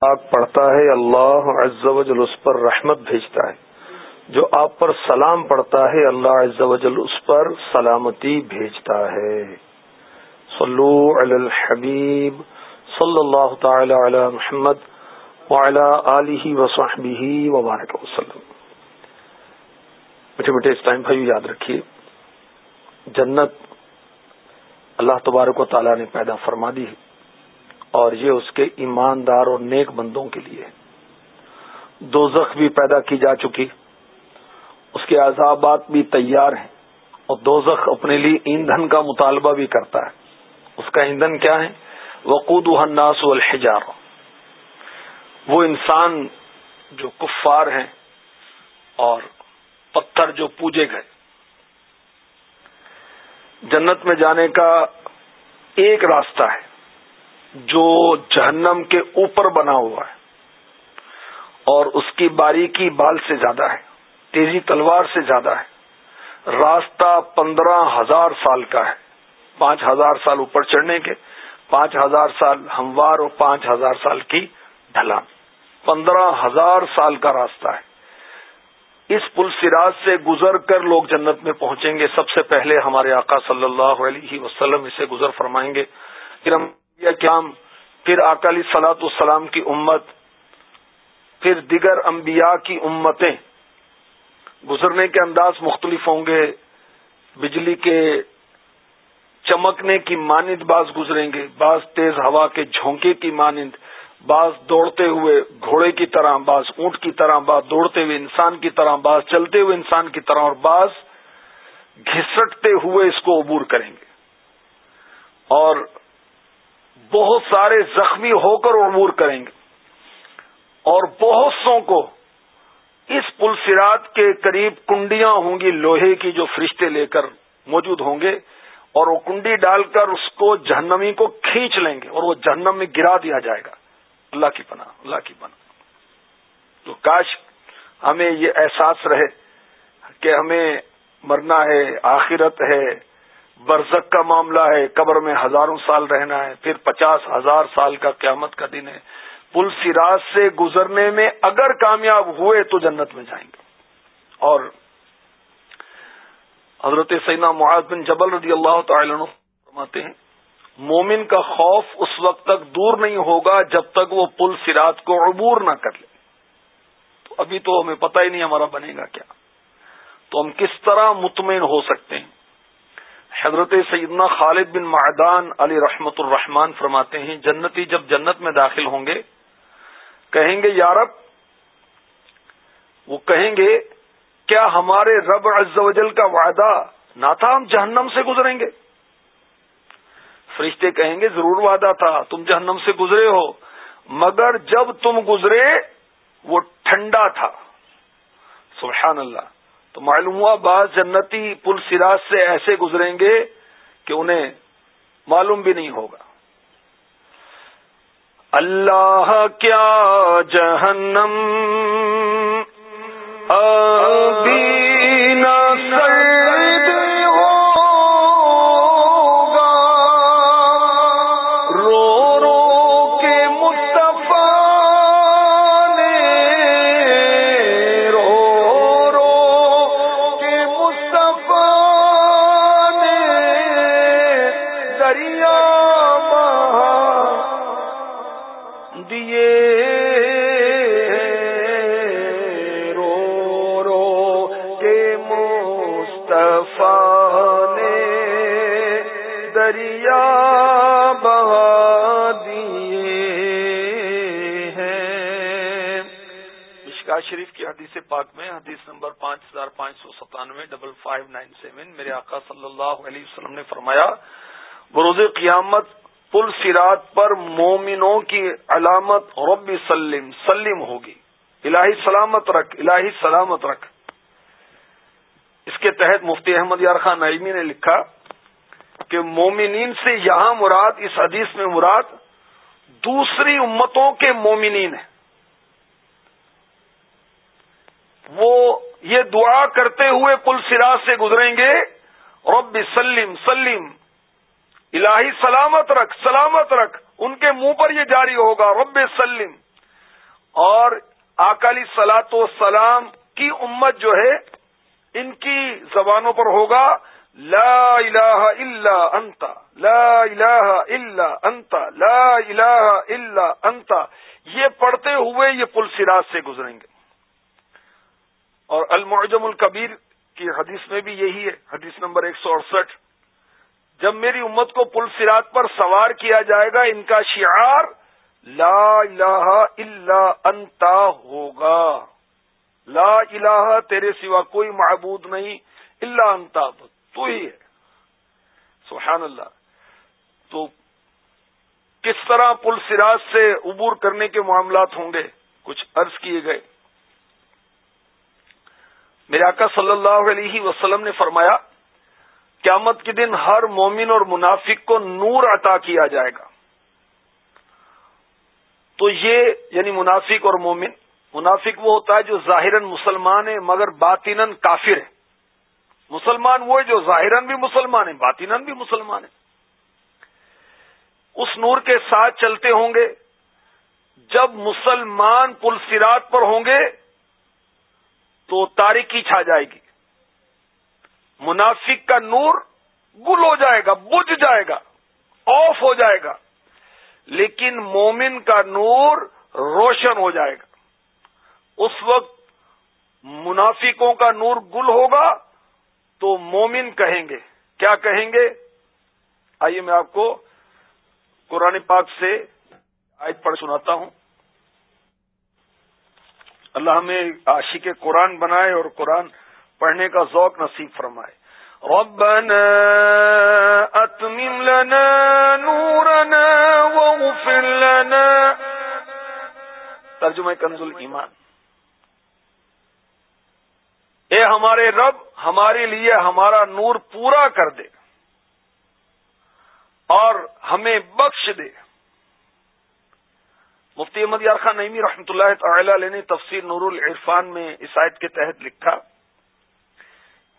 پاک پڑھتا ہے، اللہ عز و جل اس پر رحمت بھیجتا ہے۔ جو آپ پر سلام پڑھتا ہے، اللہ عز و جل اس پر سلامتی بھیجتا ہے۔ صلو علی الحبیب صلی اللہ تعالی علی محمد وعلی آلہ وصحبہ وبارک وسلم۔ میٹھے میٹھے اس ٹائم بھائی یاد رکھیے، جنت اللہ تبارک و تعالیٰ نے پیدا فرما دی ہے۔ اور یہ اس کے ایماندار اور نیک بندوں کے لیے دوزخ بھی پیدا کی جا چکی، اس کے عذابات بھی تیار ہیں اور دوزخ اپنے لیے ایندھن کا مطالبہ بھی کرتا ہے۔ اس کا ایندھن کیا ہے؟ وقود الناس الحجار وہ انسان جو کفار ہیں اور پتھر جو پوجے گئے۔ جنت میں جانے کا ایک راستہ ہے۔ جو جہنم کے اوپر بنا ہوا ہے اور اس کی باریکی بال سے زیادہ ہے، تیزی تلوار سے زیادہ ہے۔ راستہ پندرہ ہزار سال کا ہے۔ پانچ ہزار سال اوپر چڑھنے کے، پانچ ہزار سال ہموار اور پانچ ہزار سال کی ڈھلان۔ پندرہ ہزار سال کا راستہ ہے۔ اس پل سراج سے گزر کر لوگ جنت میں پہنچیں گے۔ سب سے پہلے ہمارے آقا صلی اللہ علیہ وسلم اسے گزر فرمائیں گے۔ پھر ہم کرام پھر اکالی سلاط السلام کی امت، پھر دیگر انبیاء کی امتیں۔ گزرنے کے انداز مختلف ہوں گے، بجلی کے چمکنے کی مانند بعض گزریں گے بعض تیز ہوا کے جھونکے کی مانند بعض دوڑتے ہوئے گھوڑے کی طرح بعض اونٹ کی طرح بعض دوڑتے ہوئے انسان کی طرح بعض چلتے ہوئے انسان کی طرح، اور بعض گھسٹتے ہوئے اس کو عبور کریں گے۔ اور بہت سارے زخمی ہو کر عبور کریں گے۔ اور بہت سو کو اس پل سرات کے قریب کنڈیاں ہوں گی، لوہے کی جو فرشتے لے کر موجود ہوں گے۔ اور وہ کنڈی ڈال کر اس کو جہنمی کو کھینچ لیں گے اور وہ جہنم میں گرا دیا جائے گا۔ اللہ کی پناہ، اللہ کی پناہ۔ تو کاش ہمیں یہ احساس رہے کہ ہمیں مرنا ہے، آخرت ہے۔ برزک کا معاملہ ہے، قبر میں ہزاروں سال رہنا ہے، پھر پچاس ہزار سال کا قیامت کا دن ہے۔ پل سراج سے گزرنے میں اگر کامیاب ہوئے تو جنت میں جائیں گے۔ اور حضرت سینا معاذ بن جبل رضی اللہ تعالی عنہ فرماتے ہیں، مومن کا خوف اس وقت تک دور نہیں ہوگا جب تک وہ پل سراج کو عبور نہ کر لے۔ تو ابھی تو ہمیں پتہ ہی نہیں ہمارا بنے گا کیا۔ تو ہم کس طرح مطمئن ہو سکتے ہیں؟ حضرت سیدنا خالد بن معدان علی رحمت الرحمان فرماتے ہیں، جنتی جب جنت میں داخل ہوں گے، کہیں گے یارب وہ کہیں گے، کیا ہمارے رب عز و جل کا وعدہ نہ تھا ہم جہنم سے گزریں گے؟ فرشتے کہیں گے، ضرور وعدہ تھا، تم جہنم سے گزرے ہو، مگر جب تم گزرے، وہ ٹھنڈا تھا۔ سبحان اللہ۔ تو معلوم ہوا بعض جنتی پل سراج سے ایسے گزریں گے کہ انہیں معلوم بھی نہیں ہوگا۔ اللہ کیا جہنم نواز شریف کی حدیث پاک میں، حدیث نمبر پانچ ہزار پانچ سو ستانوے، ڈبل فائیو نائن سیون، میرے آقا صلی اللہ علیہ وسلم نے فرمایا، بروز قیامت پل سرات پر مومنوں کی علامت رب سلم سلم ہوگی۔ الہی سلامت رکھ، الہی سلامت رکھ۔ اس کے تحت مفتی احمد یار خان نعیمی نے لکھا کہ مومنین سے یہاں مراد، اس حدیث میں مراد، دوسری امتوں کے مومنین ہیں۔ وہ یہ دعا کرتے ہوئے پل سراج سے گزریں گے۔ رب سلیم سلیم الہی سلامت رکھ سلامت رکھ۔ ان کے منہ پر یہ جاری ہوگا، رب سلیم اور اکالی سلاط و سلام کی امت جو ہے، ان کی زبانوں پر ہوگا، لا الہ الا انت، لا الہ الا انت، لا الہ الا انت۔ یہ پڑھتے ہوئے یہ پل سراج سے گزریں گے۔ اور المعجم الکبیر کی حدیث میں بھی یہی ہے، حدیث نمبر ایک سو اڑسٹھ۔ جب میری امت کو پل سرات پر سوار کیا جائے گا، ان کا شعار لا الہ الا انتا ہوگا۔ لا الہ تیرے سوا کوئی معبود نہیں اللہ انتا تو ہی ہے۔ سبحان اللہ۔ تو کس طرح پل سراج سے عبور کرنے کے معاملات ہوں گے؟ کچھ عرض کیے گئے۔ میرے آقا صلی اللہ علیہ وسلم نے فرمایا، قیامت کے دن ہر مومن اور منافق کو نور عطا کیا جائے گا۔ تو یہ یعنی منافق اور مومن، منافق وہ ہوتا ہے جو ظاہر مسلمان ہے مگر باطن کافر ہے۔ مسلمان وہ ہے جو ظاہر بھی مسلمان ہے باطن بھی مسلمان ہے۔ اس نور کے ساتھ چلتے ہوں گے۔ جب مسلمان پل سرات پر ہوں گے تو تاریخی چھا جائے گی۔ منافق کا نور گل ہو جائے گا، بجھ جائے گا آف ہو جائے گا۔ لیکن مومن کا نور روشن ہو جائے گا۔ اس وقت منافقوں کا نور گل ہوگا تو مومن کہیں گے۔ کیا کہیں گے؟ آئیے میں آپ کو قرآن پاک سے آیت پڑھ سناتا ہوں۔ اللہ ہمیں عاشق قرآن بنائے اور قرآن پڑھنے کا ذوق نصیب فرمائے۔ ربنا اتمم لنا نورنا واغفر لنا۔ ترجمہ کنز ایمان اے ہمارے رب، ہمارے لیے ہمارا نور پورا کر دے اور ہمیں بخش دے۔ مفتی احمد یار خان نعمی رحمۃ اللہ تعالی علیہ نے تفسیر نور العرفان میں اس آیت کے تحت لکھا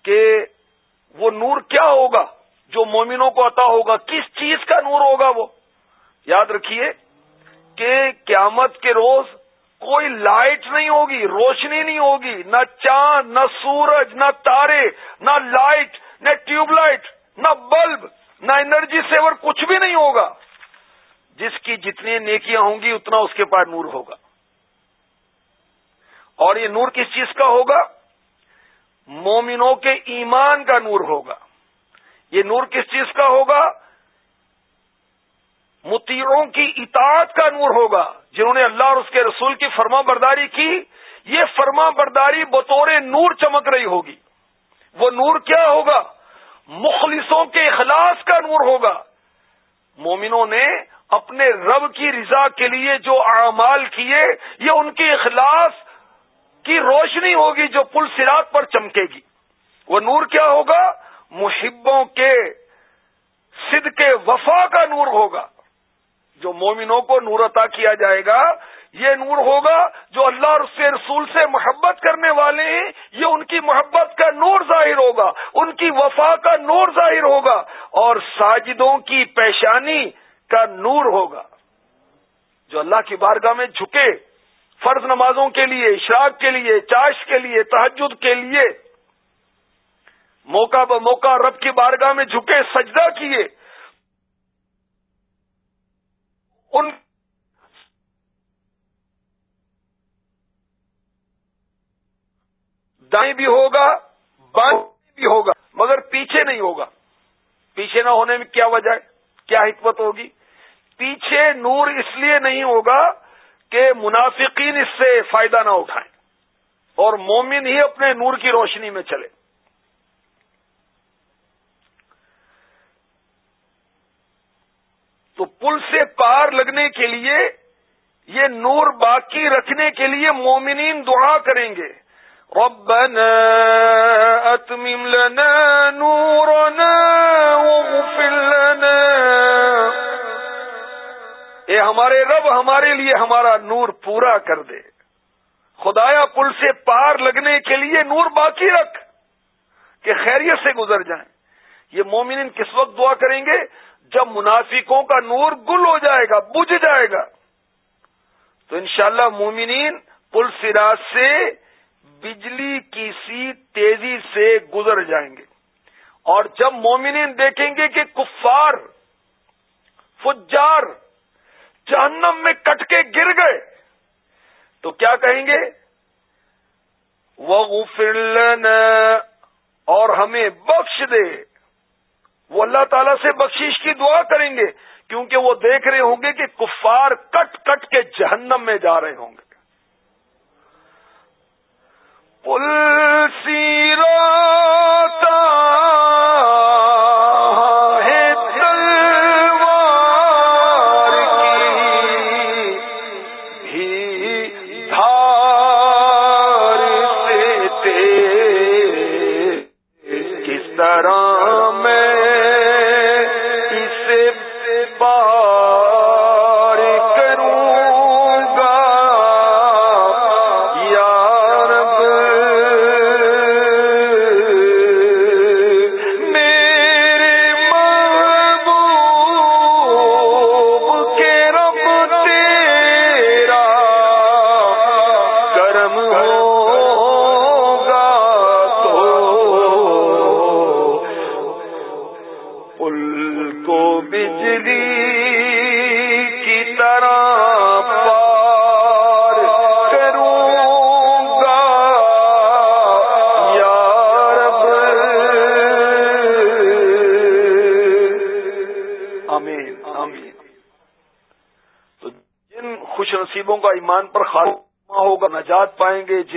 کہ وہ نور کیا ہوگا جو مومنوں کو عطا ہوگا؟ کس چیز کا نور ہوگا وہ؟ یاد رکھیے کہ قیامت کے روز کوئی لائٹ نہیں ہوگی، روشنی نہیں ہوگی، نہ چاند، نہ سورج، نہ تارے، نہ لائٹ، نہ ٹیوب لائٹ، نہ بلب، نہ انرجی سیور کچھ بھی نہیں ہوگا۔ جس کی جتنی نیکیاں ہوں گی اتنا اس کے پاس نور ہوگا۔ اور یہ نور کس چیز کا ہوگا؟ مومنوں کے ایمان کا نور ہوگا۔ یہ نور کس چیز کا ہوگا؟ متیروں کی اطاعت کا نور ہوگا، جنہوں نے اللہ اور اس کے رسول کی فرما برداری کی۔ یہ فرما برداری بطور نور چمک رہی ہوگی۔ وہ نور کیا ہوگا؟ مخلصوں کے اخلاص کا نور ہوگا۔ مومنوں نے اپنے رب کی رضا کے لیے جو اعمال کیے، یہ ان کے اخلاص کی روشنی ہوگی جو پل سرات پر چمکے گی۔ وہ نور کیا ہوگا؟ محبوں کے سد کے وفا کا نور ہوگا۔ جو مومنوں کو نور عطا کیا جائے گا، یہ نور ہوگا جو اللہ اور اس کے رسول سے محبت کرنے والے ہیں، یہ ان کی محبت کا نور ظاہر ہوگا۔ ان کی وفا کا نور ظاہر ہوگا۔ اور ساجدوں کی پیشانی کا نور ہوگا۔ جو اللہ کی بارگاہ میں جھکے فرض نمازوں کے لیے، اشراق کے لیے چاش کے لیے تحجد کے لیے، موقع ب موقع رب کی بارگاہ میں جھکے، سجدہ کیے، ان دائیں بھی ہوگا، بائیں بھی ہوگا، مگر پیچھے نہیں ہوگا۔ پیچھے نہ ہونے میں کیا وجہ ہے؟ کیا حکمت ہوگی؟ پیچھے نور اس لیے نہیں ہوگا کہ منافقین اس سے فائدہ نہ اٹھائیں اور مومن ہی اپنے نور کی روشنی میں چلے۔ تو پل سے پار لگنے کے لیے، یہ نور باقی رکھنے کے لیے مومنین دعا کریں گے۔ ربنا اتمم لنا نورنا واغفر لنا۔ اے ہمارے رب، ہمارے لیے ہمارا نور پورا کر دے۔ خدایا، پل سے پار لگنے کے لیے نور باقی رکھ کہ خیریت سے گزر جائیں۔ یہ مومن کس وقت دعا کریں گے؟ جب منافقوں کا نور گل ہو جائے گا، بجھ جائے گا۔ تو انشاءاللہ مومنین، پل سراج سے بجلی کی سی تیزی سے گزر جائیں گے۔ اور جب مومنین دیکھیں گے کہ کفار، فجار جہنم میں کٹ کے گر گئے۔ تو کیا کہیں گے؟ وہ اور ہمیں بخش دے۔ وہ اللہ تعالی سے بخشش کی دعا کریں گے، کیونکہ وہ دیکھ رہے ہوں گے کہ کفار کٹ کٹ کے جہنم میں جا رہے ہوں گے۔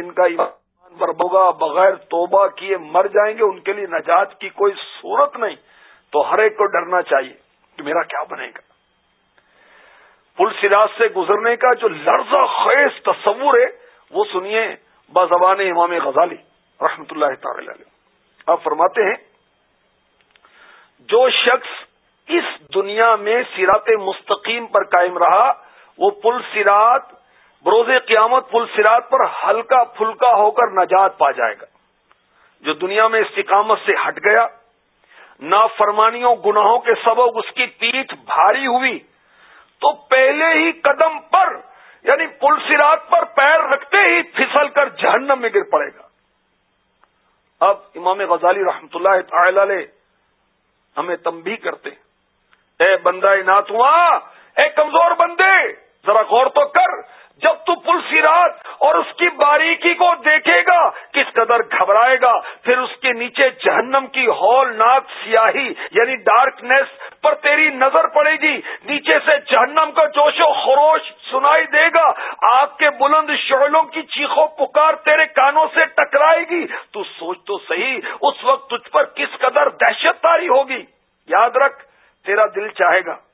جن کا ایمان پر ہوگا بغیر توبہ کیے مر جائیں گے، ان کے لیے نجات کی کوئی صورت نہیں۔ تو ہر ایک کو ڈرنا چاہیے کہ میرا کیا بنے گا۔ پل سراج سے گزرنے کا جو لرزہ خیز تصور ہے، وہ سنیے بزبان امام غزالی رحمت اللہ تعالی علیہ۔ آپ فرماتے ہیں، جو شخص اس دنیا میں سیرات مستقیم پر قائم رہا، وہ پل سرات بروز قیامت پل سرات پر ہلکا پھلکا ہو کر نجات پا جائے گا۔ جو دنیا میں استقامت سے ہٹ گیا، نافرمانیوں، گناہوں کے سبب اس کی پیٹھ بھاری ہوئی، تو پہلے ہی قدم پر یعنی پل سرات پر پیر رکھتے ہی پھسل کر جہنم میں گر پڑے گا۔ اب امام غزالی رحمت اللہ تعالی علیہ ہمیں تمبی کرتے اے بندہ نات ہوا اے کمزور بندے، ذرا غور تو کر جب تو پل سیرات اور اس کی باریکی کو دیکھے گا، کس قدر گھبرائے گا۔ پھر اس کے نیچے جہنم کی ہول ناک سیاہی یعنی ڈارکنیس پر تیری نظر پڑے گی۔ نیچے سے جہنم کا جوش و خروش سنائی دے گا۔ آگ کے بلند شعلوں کی چیخوں پکار تیرے کانوں سے ٹکرائے گی۔ تو سوچ تو صحیح، اس وقت تجھ پر کس قدر دہشت تاری ہوگی۔ یاد رکھ، تیرا دل چاہے گا۔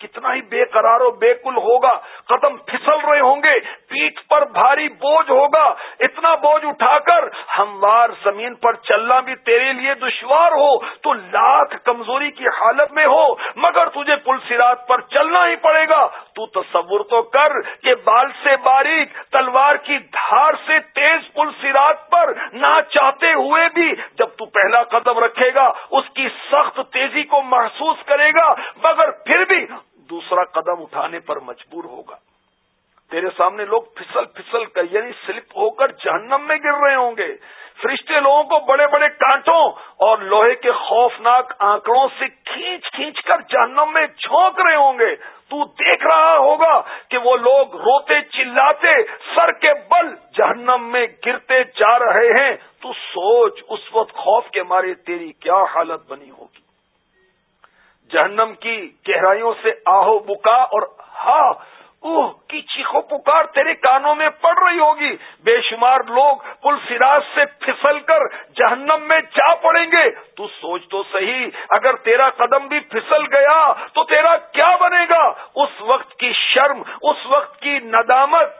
کتنا ہی بے قرار و بے کل ہوگا، قدم پھسل رہے ہوں گے پیٹ پر بھاری بوجھ ہوگا، اتنا بوجھ اٹھا کر ہموار زمین پر چلنا بھی تیرے لیے دشوار ہو، تو لاکھ کمزوری کی حالت میں ہو، مگر تجھے پل سرات پر چلنا ہی پڑے گا۔ تو تصور تو کر کہ بال سے باریک، تلوار کی دھار سے تیز پل سرات پر نہ چاہتے ہوئے بھی جب تو پہلا قدم رکھے گا، اس کی سخت تیزی کو محسوس کرے گا، مگر پھر بھی دوسرا قدم اٹھانے پر مجبور ہوگا۔ تیرے سامنے لوگ پھسل پھسل کر یعنی سلپ ہو کر جہنم میں گر رہے ہوں گے۔ فرشتے لوگوں کو بڑے بڑے کانٹوں اور لوہے کے خوفناک آنکڑوں سے کھینچ کھینچ کر جہنم میں جھونک رہے ہوں گے۔ تو دیکھ رہا ہوگا کہ وہ لوگ روتے چلاتے، سر کے بل جہنم میں گرتے جا رہے ہیں۔ تو سوچ، اس وقت خوف کے مارے تیری کیا حالت بنی ہوگی؟ جہنم کی گہرائیوں سے آہو بکا اور ہا، اوہ، کی چیخو پکار تیرے کانوں میں پڑ رہی ہوگی۔ بے شمار لوگ پل سراج سے پھسل کر جہنم میں جا پڑیں گے۔ تو سوچ تو صحیح، اگر تیرا قدم بھی پھسل گیا تو تیرا کیا بنے گا؟ اس وقت کی شرم، اس وقت کی ندامت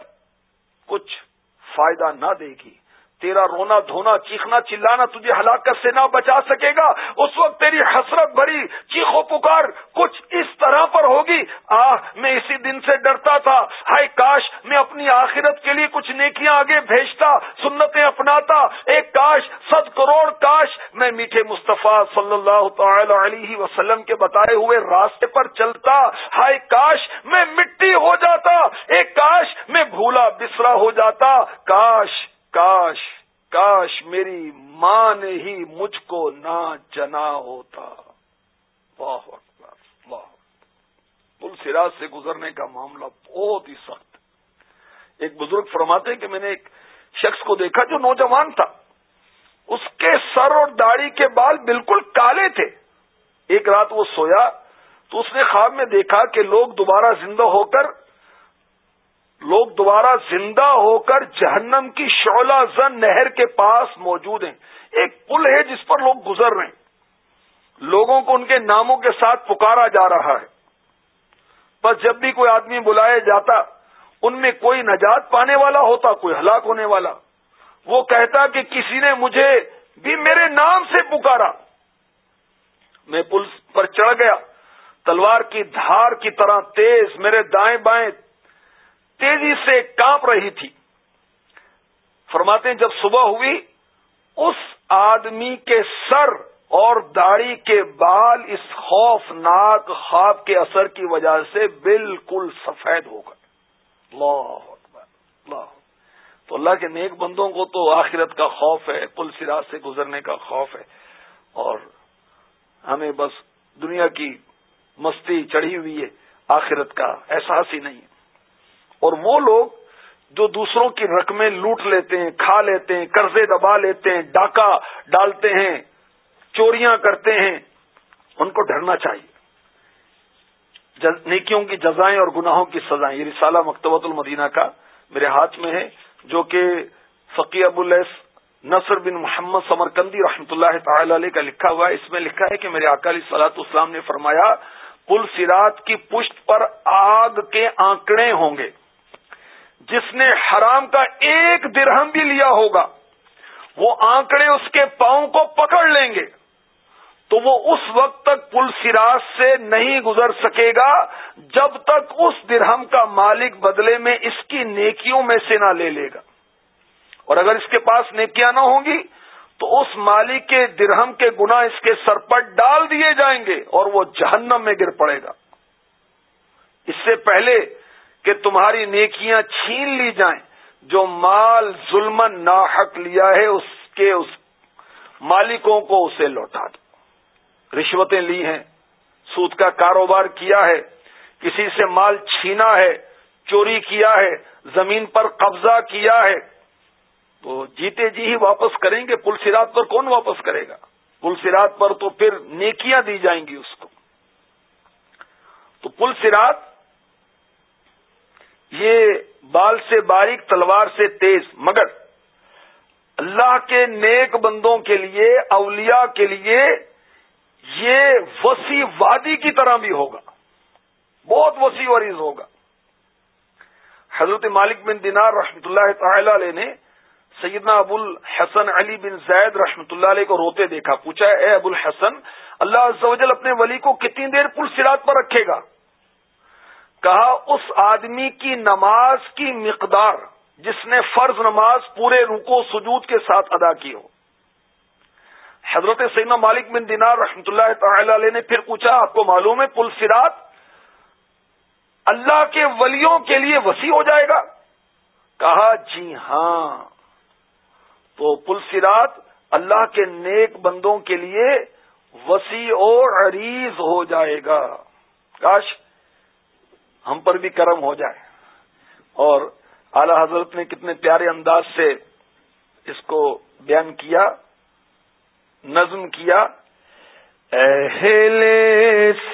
کچھ فائدہ نہ دے گی۔ تیرا رونا دھونا چیخنا چلانا تجھے ہلاکت سے نہ بچا سکے گا۔ اس وقت تیری حسرت بھری چیخو پکار، کچھ اس طرح پر ہوگی۔ آہ، میں اسی دن سے ڈرتا تھا۔ ہائے کاش، میں اپنی آخرت کے لیے کچھ نیکیاں آگے بھیجتا، سنتیں اپناتا۔ ایک کاش ست کروڑ کاش۔ میں میٹھے مصطفیٰ صلی اللہ تعالی علیہ وسلم کے بتائے ہوئے راستے پر چلتا۔ ہائے کاش، میں مٹی ہو جاتا۔ ایک کاش، میں بھولا بسرا ہو جاتا۔ کاش کاش کاش میری ماں نے ہی مجھ کو نہ جنا ہوتا۔ واہ واہ پل سراج سے گزرنے کا معاملہ بہت ہی سخت۔ ایک بزرگ فرماتے کہ میں نے ایک شخص کو دیکھا جو نوجوان تھا۔ اس کے سر اور داڑھی کے بال بالکل کالے تھے۔ ایک رات وہ سویا تو اس نے خواب میں دیکھا کہ لوگ دوبارہ زندہ ہو کر لوگ دوبارہ زندہ ہو کر جہنم کی شعلہ زن نہر کے پاس موجود ہیں۔ ایک پل ہے جس پر لوگ گزر رہے ہیں۔ لوگوں کو ان کے ناموں کے ساتھ پکارا جا رہا ہے۔ بس جب بھی کوئی آدمی بلایا جاتا، ان میں کوئی نجات پانے والا ہوتا، کوئی ہلاک ہونے والا۔ وہ کہتا کہ کسی نے مجھے بھی میرے نام سے پکارا۔ میں پل پر چڑھ گیا۔ تلوار کی دھار کی طرح تیز میرے دائیں بائیں تیزی سے کانپ رہی تھی۔ فرماتے ہیں جب صبح ہوئی، اس آدمی کے سر اور داڑھی کے بال اس خوفناک خواب کے اثر کی وجہ سے بالکل سفید ہو گئے۔ اللہ تو اللہ کے نیک بندوں کو تو آخرت کا خوف ہے، پل سراج سے گزرنے کا خوف ہے۔ اور ہمیں بس دنیا کی مستی چڑھی ہوئی ہے، آخرت کا احساس ہی نہیں ہے۔ اور وہ لوگ جو دوسروں کی رقمیں لوٹ لیتے ہیں، کھا لیتے ہیں، قرضے دبا لیتے ہیں، ڈاکہ ڈالتے ہیں، چوریاں کرتے ہیں، ان کو ڈرنا چاہیے۔ نیکیوں کی جزائیں اور گناہوں کی سزائیں۔ یہ رسالہ مکتبۃ المدینہ کا میرے ہاتھ میں ہے، جو کہ فقی ابو الس نصر بن محمد سمرکندی رحمۃ اللہ تعالی علیہ کا لکھا ہوا ہے۔ اس میں لکھا ہے کہ میرے اکالی سلاط اسلام نے فرمایا پل سرات کی پشت پر آگ کے آنکڑے ہوں گے۔ جس نے حرام کا ایک درہم بھی لیا ہوگا، وہ آنکڑے اس کے پاؤں کو پکڑ لیں گے، تو وہ اس وقت تک پل سراج سے نہیں گزر سکے گا جب تک اس درہم کا مالک بدلے میں اس کی نیکیوں میں سے نہ لے لے گا۔ اور اگر اس کے پاس نیکیاں نہ ہوں گی، تو اس مالک کے درہم کے گنا اس کے سر پر ڈال دیے جائیں گے اور وہ جہنم میں گر پڑے گا۔ اس سے پہلے کہ تمہاری نیکیاں چھین لی جائیں۔ جو مال ظلم ناحق لیا ہے، اس کے، اس مالکوں کو اسے لوٹا دو۔ رشوتیں لی ہیں، سود کا کاروبار کیا ہے، کسی سے مال چھینا ہے، چوری کیا ہے، زمین پر قبضہ کیا ہے۔ تو جیتے جی ہی واپس کریں گے، پل سرات پر کون واپس کرے گا؟ پل سرات پر تو پھر نیکیاں دی جائیں گی اس کو۔ تو پل سرات یہ بال سے باریک، تلوار سے تیز، مگر اللہ کے نیک بندوں کے لیے، اولیاء کے لیے یہ وسیع وادی کی طرح بھی ہوگا۔ بہت وسیع وریز ہوگا۔ حضرت مالک بن دینار رحمۃ اللہ تعالی علیہ نے سیدنا ابو الحسن علی بن زید رحمۃ اللہ علیہ کو روتے دیکھا، پوچھا، اے ابو الحسن، اللہ عز و جل اپنے ولی کو کتنی دیر پل سرات پر رکھے گا؟ کہا اس آدمی کی نماز کی مقدار جس نے فرض نماز پورے رکو سجود کے ساتھ ادا کی ہو۔ حضرت سینا مالک بن دینار رحمت اللہ تعالی علیہ نے پھر پوچھا، آپ کو معلوم ہے پل سرات اللہ کے ولیوں کے لیے وسیع ہو جائے گا؟ کہا جی ہاں۔ تو پل سرات اللہ کے نیک بندوں کے لیے وسیع اور عریض ہو جائے گا۔ کاش ہم پر بھی کرم ہو جائے۔ اور اعلی حضرت نے کتنے پیارے انداز سے اس کو بیان کیا، نظم کیا۔ اہل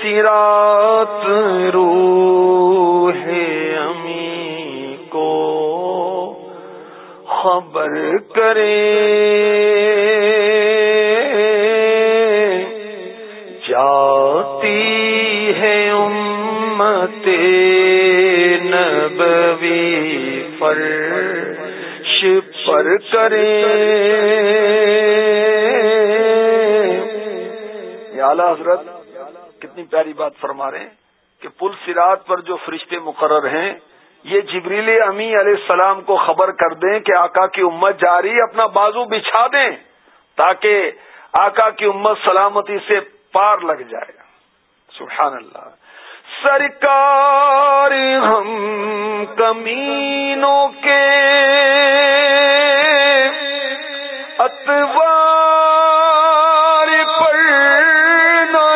سرات، روح امی کو خبر کرے۔ امت پر کریں۔ اعلی حضرت، کتنی پیاری بات فرما رہے ہیں کہ پل سرات پر جو فرشتے مقرر ہیں، یہ جبریل امی علیہ السلام کو خبر کر دیں کہ آقا کی امت جاری، اپنا بازو بچھا دیں تاکہ آقا کی امت سلامتی سے پار لگ جائے۔ سبحان اللہ۔ سرکار ہم کمینوں کے اتوار پر نہ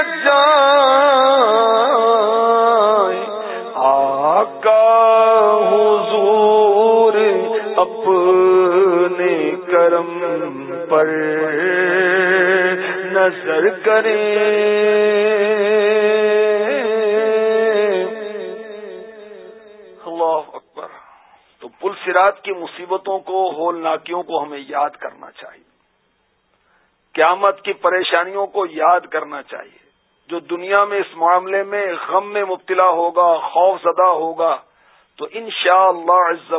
آقا حضور اپنے کرم پر نظر کریں۔ سرات کی مصیبتوں کو ہول ناکیوں کو ہمیں یاد کرنا چاہیے۔ قیامت کی پریشانیوں کو یاد کرنا چاہیے۔ جو دنیا میں اس معاملے میں غم میں مبتلا ہوگا، خوف زدہ ہوگا، تو ان شاء اللہ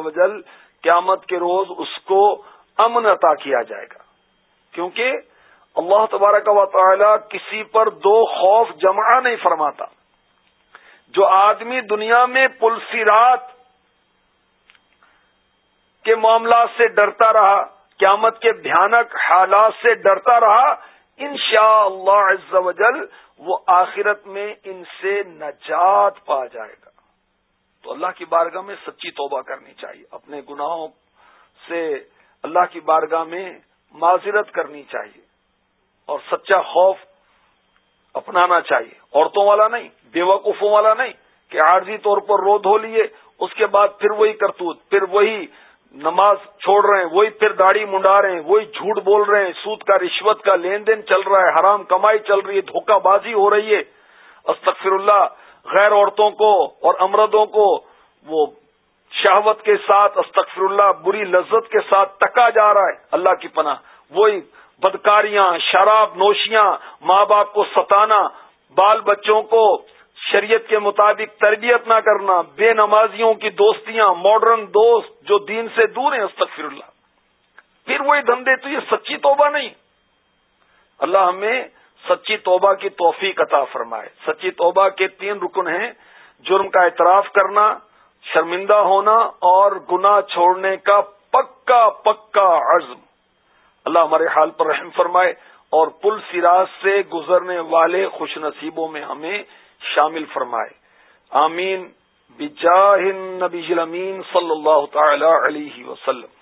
قیامت کے روز اس کو امن عطا کیا جائے گا۔ کیونکہ اللہ تبارک و تعالی کسی پر دو خوف جمع نہیں فرماتا۔ جو آدمی دنیا میں پلسیرات کے معاملات سے ڈرتا رہا، قیامت کے بھیانک حالات سے ڈرتا رہا ان شاء اللہ وہ آخرت میں ان سے نجات پا جائے گا۔ تو اللہ کی بارگاہ میں سچی توبہ کرنی چاہیے، اپنے گناہوں سے اللہ کی بارگاہ میں معذرت کرنی چاہیے اور سچا خوف اپنانا چاہیے۔ عورتوں والا نہیں بے وقوفوں والا نہیں کہ عارضی طور پر رو دھو لیے، اس کے بعد پھر وہی کرتوت، پھر وہی نماز چھوڑ رہے ہیں، وہی پھر داڑھی منڈا رہے ہیں، وہی جھوٹ بول رہے ہیں، سود کا رشوت کا لین دین چل رہا ہے، حرام کمائی چل رہی ہے، دھوکہ بازی ہو رہی ہے۔ استغفر اللہ، غیر عورتوں کو اور امردوں کو وہ شہوت کے ساتھ، استغفر اللہ، بری لذت کے ساتھ ٹکا جا رہا ہے۔ اللہ کی پناہ۔ وہی بدکاریاں، شراب نوشیاں، ماں باپ کو ستانا، بال بچوں کو شریعت کے مطابق تربیت نہ کرنا، بے نمازیوں کی دوستیاں ماڈرن دوست جو دین سے دور ہیں، استغفر اللہ۔ پھر وہی دھندے، تو یہ سچی توبہ نہیں۔ اللہ ہمیں سچی توبہ کی توفیق عطا فرمائے۔ سچی توبہ کے تین رکن ہیں جرم کا اعتراف کرنا، شرمندہ ہونا اور گنا چھوڑنے کا پکا پکا عزم۔ اللہ ہمارے حال پر رحم فرمائے اور پل سراج سے گزرنے والے خوش نصیبوں میں ہمیں شامل فرمائے۔ آمین۔ بجاہ النبی امین صلی اللہ تعالی علیہ وسلم۔